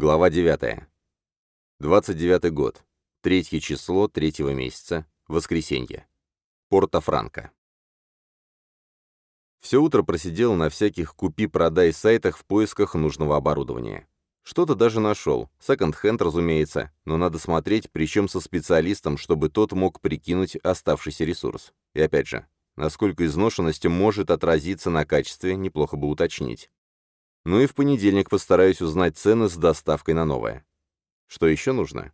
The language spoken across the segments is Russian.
Глава 9. 29 год. Третье число третьего месяца. Воскресенье. Порто-Франко. Все утро просидел на всяких купи-продай сайтах в поисках нужного оборудования. Что-то даже нашел. Секонд-хенд, разумеется, но надо смотреть, причем со специалистом, чтобы тот мог прикинуть оставшийся ресурс. И опять же, насколько изношенность может отразиться на качестве, неплохо бы уточнить. Ну и в понедельник постараюсь узнать цены с доставкой на новое. Что еще нужно?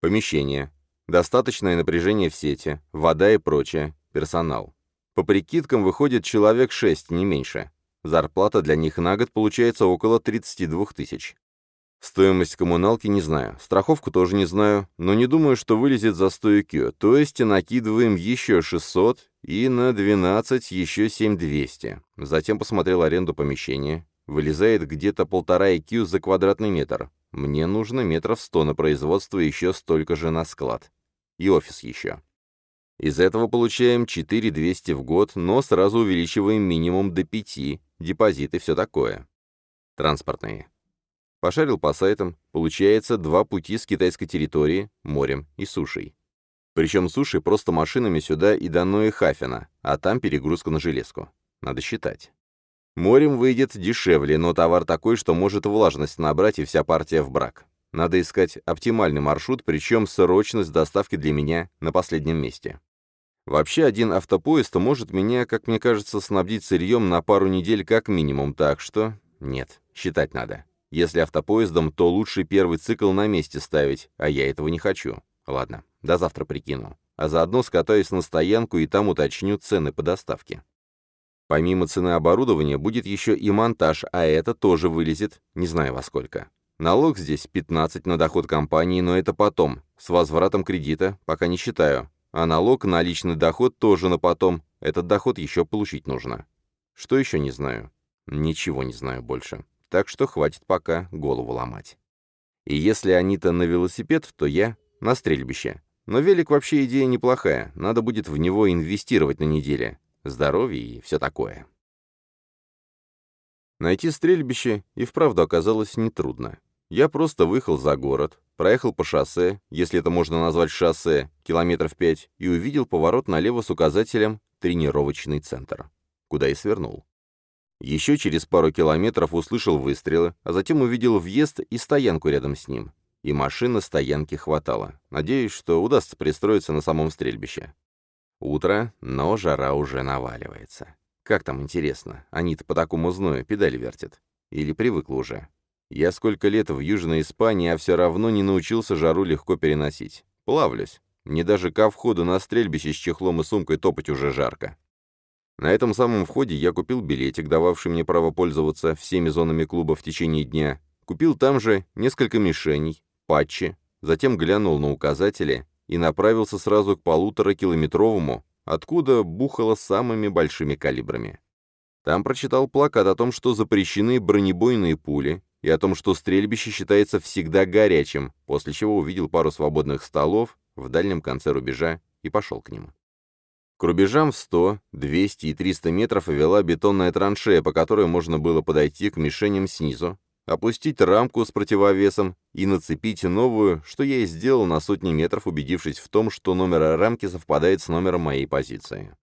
Помещение, достаточное напряжение в сети, вода и прочее, персонал. По прикидкам выходит человек 6, не меньше. Зарплата для них на год получается около 32 тысяч. Стоимость коммуналки не знаю, страховку тоже не знаю, но не думаю, что вылезет за 100 IQ, то есть накидываем еще 600 и на 12 еще 7200. Затем посмотрел аренду помещения, Вылезает где-то полтора IQ за квадратный метр. Мне нужно метров сто на производство и еще столько же на склад. И офис еще. Из этого получаем 4200 в год, но сразу увеличиваем минимум до 5, депозиты, все такое. Транспортные. Пошарил по сайтам, получается два пути с китайской территории, морем и сушей. Причем суши просто машинами сюда и до Нои Хафена, а там перегрузка на железку. Надо считать. Морем выйдет дешевле, но товар такой, что может влажность набрать и вся партия в брак. Надо искать оптимальный маршрут, причем срочность доставки для меня на последнем месте. Вообще, один автопоезд может меня, как мне кажется, снабдить сырьем на пару недель как минимум, так что... Нет, считать надо. Если автопоездом, то лучше первый цикл на месте ставить, а я этого не хочу. Ладно, до завтра прикину. А заодно скатаюсь на стоянку и там уточню цены по доставке. Помимо цены оборудования будет еще и монтаж, а это тоже вылезет, не знаю во сколько. Налог здесь 15 на доход компании, но это потом, с возвратом кредита, пока не считаю. А налог на личный доход тоже на потом, этот доход еще получить нужно. Что еще не знаю? Ничего не знаю больше. Так что хватит пока голову ломать. И если они-то на велосипед, то я на стрельбище. Но велик вообще идея неплохая, надо будет в него инвестировать на неделе здоровье и все такое. Найти стрельбище и вправду оказалось нетрудно. Я просто выехал за город, проехал по шоссе, если это можно назвать шоссе, километров пять, и увидел поворот налево с указателем «Тренировочный центр», куда и свернул. Еще через пару километров услышал выстрелы, а затем увидел въезд и стоянку рядом с ним. И машины стоянки хватало. Надеюсь, что удастся пристроиться на самом стрельбище. Утро, но жара уже наваливается. Как там интересно, они-то по такому зною педали вертят. Или привыкла уже. Я сколько лет в Южной Испании, а все равно не научился жару легко переносить. Плавлюсь. Мне даже ко входу на стрельбище с чехлом и сумкой топать уже жарко. На этом самом входе я купил билетик, дававший мне право пользоваться всеми зонами клуба в течение дня. Купил там же несколько мишеней, патчи, затем глянул на указатели и направился сразу к полуторакилометровому, откуда бухало самыми большими калибрами. Там прочитал плакат о том, что запрещены бронебойные пули, и о том, что стрельбище считается всегда горячим, после чего увидел пару свободных столов в дальнем конце рубежа и пошел к ним. К рубежам в 100, 200 и 300 метров вела бетонная траншея, по которой можно было подойти к мишеням снизу, опустить рамку с противовесом и нацепить новую, что я и сделал на сотни метров, убедившись в том, что номер рамки совпадает с номером моей позиции.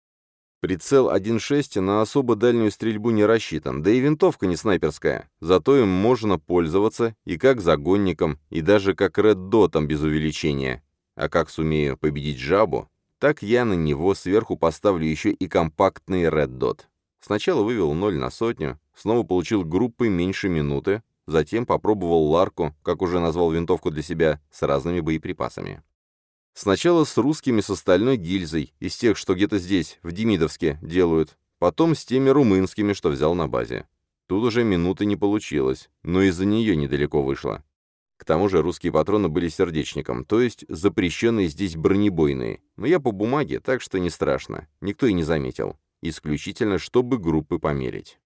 Прицел 1.6 на особо дальнюю стрельбу не рассчитан, да и винтовка не снайперская, зато им можно пользоваться и как загонником, и даже как реддотом без увеличения. А как сумею победить жабу, так я на него сверху поставлю еще и компактный реддот. Сначала вывел 0 на сотню, снова получил группы меньше минуты, Затем попробовал Ларку, как уже назвал винтовку для себя, с разными боеприпасами. Сначала с русскими с остальной гильзой, из тех, что где-то здесь, в Демидовске, делают, потом с теми румынскими, что взял на базе. Тут уже минуты не получилось, но из-за нее недалеко вышло. К тому же русские патроны были сердечником, то есть запрещенные здесь бронебойные. Но я по бумаге, так что не страшно, никто и не заметил. Исключительно, чтобы группы померить.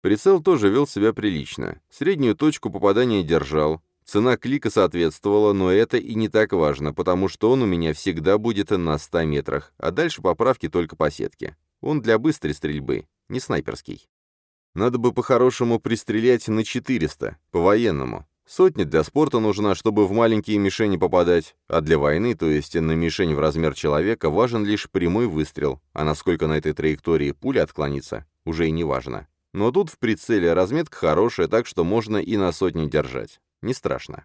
Прицел тоже вел себя прилично. Среднюю точку попадания держал. Цена клика соответствовала, но это и не так важно, потому что он у меня всегда будет на 100 метрах, а дальше поправки только по сетке. Он для быстрой стрельбы, не снайперский. Надо бы по-хорошему пристрелять на 400, по-военному. Сотня для спорта нужна, чтобы в маленькие мишени попадать, а для войны, то есть на мишень в размер человека, важен лишь прямой выстрел, а насколько на этой траектории пуля отклонится, уже и не важно. Но тут в прицеле разметка хорошая, так что можно и на сотни держать. Не страшно.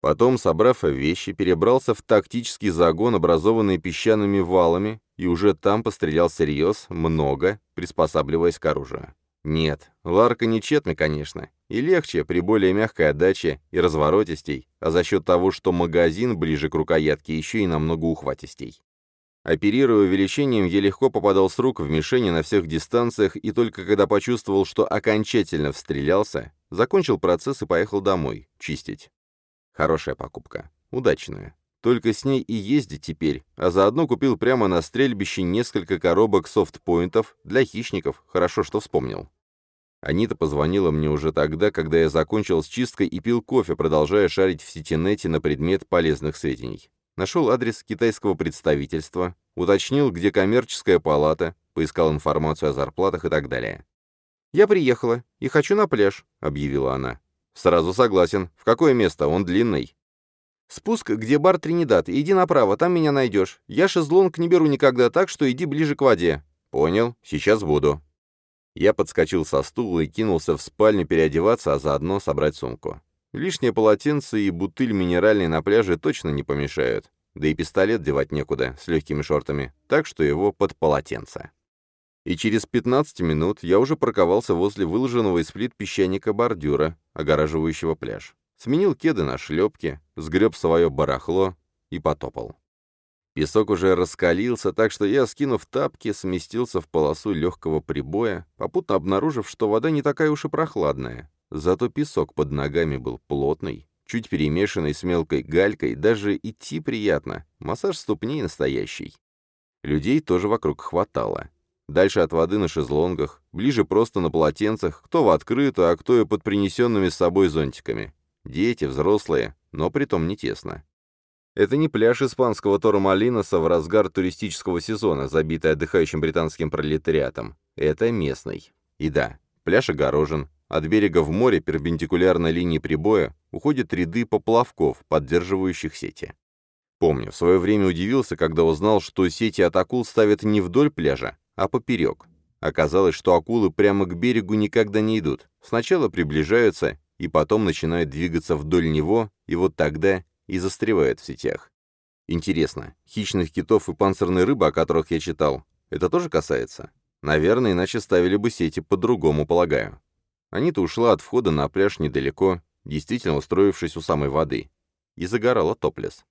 Потом, собрав вещи, перебрался в тактический загон, образованный песчаными валами, и уже там пострелял всерьез, много, приспосабливаясь к оружию. Нет, Ларка не четный, конечно, и легче при более мягкой отдаче и разворотистей, а за счет того, что магазин ближе к рукоятке еще и намного ухватистей. Оперируя увеличением, я легко попадал с рук в мишени на всех дистанциях, и только когда почувствовал, что окончательно встрелялся, закончил процесс и поехал домой, чистить. Хорошая покупка. Удачная. Только с ней и ездить теперь, а заодно купил прямо на стрельбище несколько коробок софтпоинтов для хищников, хорошо, что вспомнил. Анита позвонила мне уже тогда, когда я закончил с чисткой и пил кофе, продолжая шарить в сетинете на предмет полезных сведений. Нашел адрес китайского представительства, уточнил, где коммерческая палата, поискал информацию о зарплатах и так далее. «Я приехала и хочу на пляж», — объявила она. «Сразу согласен. В какое место? Он длинный». «Спуск, где бар Тринидад. Иди направо, там меня найдешь. Я шезлонг не беру никогда, так что иди ближе к воде». «Понял. Сейчас буду». Я подскочил со стула и кинулся в спальню переодеваться, а заодно собрать сумку. Лишнее полотенце и бутыль минеральной на пляже точно не помешают. Да и пистолет девать некуда, с легкими шортами, так что его под полотенце. И через 15 минут я уже парковался возле выложенного из плит песчаника бордюра, огораживающего пляж. Сменил кеды на шлепки, сгреб свое барахло и потопал. Песок уже раскалился, так что я, скинув тапки, сместился в полосу легкого прибоя, попутно обнаружив, что вода не такая уж и прохладная. Зато песок под ногами был плотный, чуть перемешанный с мелкой галькой, даже идти приятно, массаж ступней настоящий. Людей тоже вокруг хватало. Дальше от воды на шезлонгах, ближе просто на полотенцах, кто в открытую, а кто и под принесенными с собой зонтиками. Дети, взрослые, но притом не тесно. Это не пляж испанского Тормалиноса в разгар туристического сезона, забитый отдыхающим британским пролетариатом. Это местный. И да, пляж огорожен, от берега в море перпендикулярно линии прибоя уходят ряды поплавков, поддерживающих сети. Помню, в свое время удивился, когда узнал, что сети от акул ставят не вдоль пляжа, а поперек. Оказалось, что акулы прямо к берегу никогда не идут. Сначала приближаются, и потом начинают двигаться вдоль него, и вот тогда и застревают в сетях. Интересно, хищных китов и панцирной рыбы, о которых я читал, это тоже касается? Наверное, иначе ставили бы сети по-другому, полагаю. Анита ушла от входа на пляж недалеко, действительно устроившись у самой воды, и загорала топлес.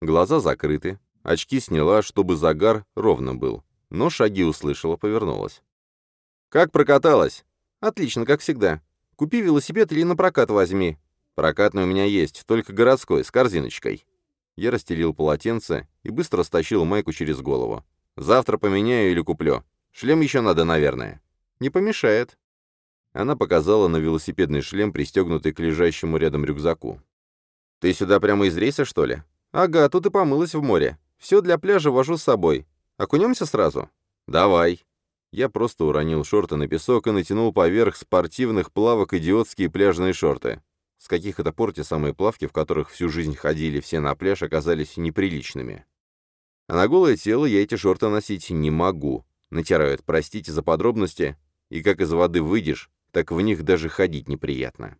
Глаза закрыты, очки сняла, чтобы загар ровно был, но шаги услышала, повернулась. «Как прокаталась?» «Отлично, как всегда. Купи велосипед или на прокат возьми. Прокатный у меня есть, только городской, с корзиночкой». Я расстелил полотенце и быстро стащил майку через голову. «Завтра поменяю или куплю. Шлем еще надо, наверное». «Не помешает», она показала на велосипедный шлем, пристегнутый к лежащему рядом рюкзаку. «Ты сюда прямо из рейса, что ли?» «Ага, тут и помылась в море. Все для пляжа вожу с собой. Окунемся сразу?» «Давай». Я просто уронил шорты на песок и натянул поверх спортивных плавок идиотские пляжные шорты. С каких это пор те самые плавки, в которых всю жизнь ходили все на пляж, оказались неприличными. А на голое тело я эти шорты носить не могу. Натирают, простите за подробности. И как из воды выйдешь, так в них даже ходить неприятно.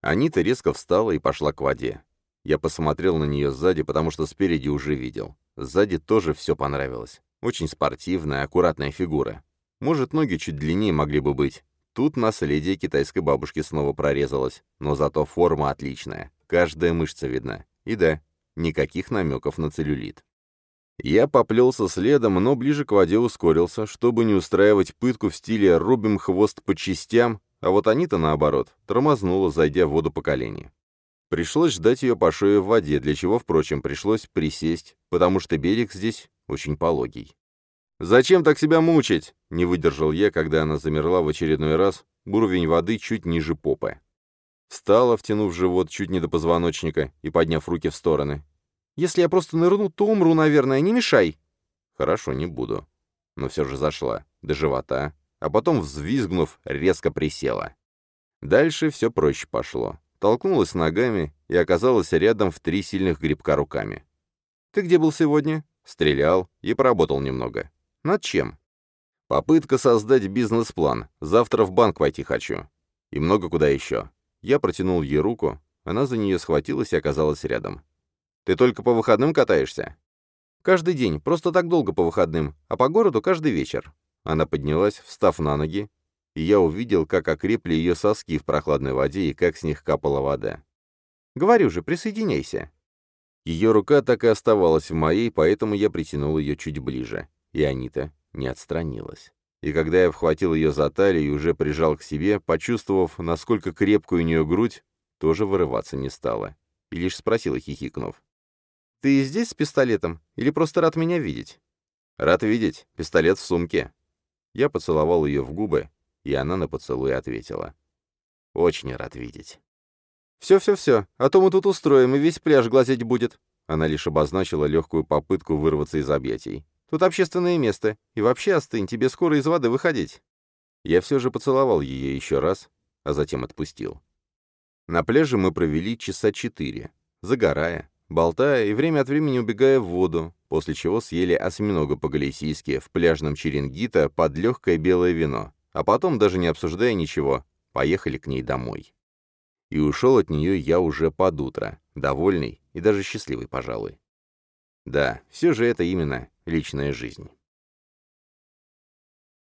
Анита резко встала и пошла к воде. Я посмотрел на нее сзади, потому что спереди уже видел. Сзади тоже все понравилось. Очень спортивная, аккуратная фигура. Может, ноги чуть длиннее могли бы быть. Тут наследие китайской бабушки снова прорезалось, но зато форма отличная. Каждая мышца видна. И да, никаких намеков на целлюлит. Я поплелся следом, но ближе к воде ускорился, чтобы не устраивать пытку в стиле «рубим хвост по частям», а вот Анита, наоборот, тормознула, зайдя в воду по колени. Пришлось ждать ее по шее в воде, для чего, впрочем, пришлось присесть, потому что берег здесь очень пологий. «Зачем так себя мучить?» — не выдержал я, когда она замерла в очередной раз, уровень воды чуть ниже попы. Встала, втянув живот чуть не до позвоночника и подняв руки в стороны, если я просто нырну, то умру, наверное, не мешай». «Хорошо, не буду». Но все же зашла. До живота. А потом, взвизгнув, резко присела. Дальше все проще пошло. толкнулась ногами и оказалась рядом в три сильных грибка руками. «Ты где был сегодня?» «Стрелял и поработал немного». «Над чем?» «Попытка создать бизнес-план. Завтра в банк пойти хочу. И много куда еще». Я протянул ей руку, она за нее схватилась и оказалась рядом. «Ты только по выходным катаешься?» «Каждый день, просто так долго по выходным, а по городу каждый вечер». Она поднялась, встав на ноги, и я увидел, как окрепли ее соски в прохладной воде и как с них капала вода. «Говорю же, присоединяйся». Ее рука так и оставалась в моей, поэтому я притянул ее чуть ближе, и Анита не отстранилась. И когда я вхватил ее за талию и уже прижал к себе, почувствовав, насколько крепкую у нее грудь, тоже вырываться не стала. И лишь спросила, хихикнув. «Ты здесь с пистолетом? Или просто рад меня видеть?» «Рад видеть. Пистолет в сумке». Я поцеловал ее в губы, и она на поцелуй ответила. «Очень рад видеть». «Все-все-все, а то мы тут устроим, и весь пляж глазеть будет». Она лишь обозначила легкую попытку вырваться из объятий. «Тут общественное место, и вообще остынь, тебе скоро из воды выходить». Я все же поцеловал ее еще раз, а затем отпустил. На пляже мы провели часа четыре, загорая, болтая и время от времени убегая в воду, после чего съели осьминога по-галисийски в пляжном Черенгита под легкое белое вино, а потом, даже не обсуждая ничего, поехали к ней домой. И ушел от нее я уже под утро, довольный и даже счастливый, пожалуй. Да, все же это именно личная жизнь.